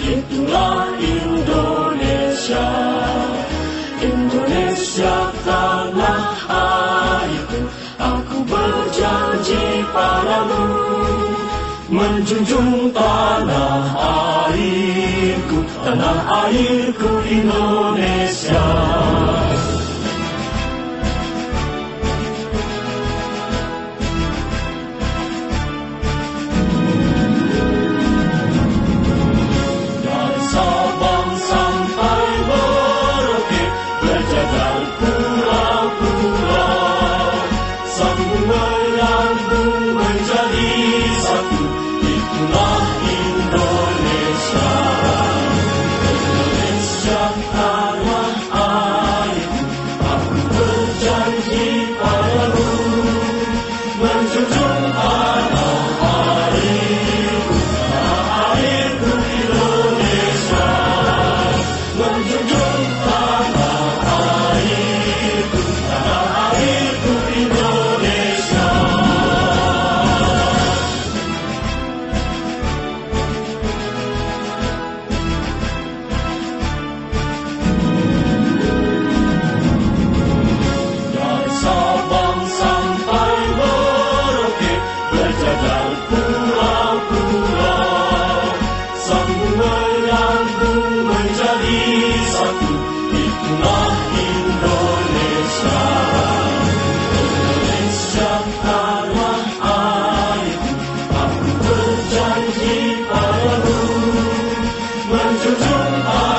Itulah Indonesia. Indonesia tanah airku Aku berjanji padamu Menjunjung tanah airku Tanah airku Indonesia Oh, Thank you.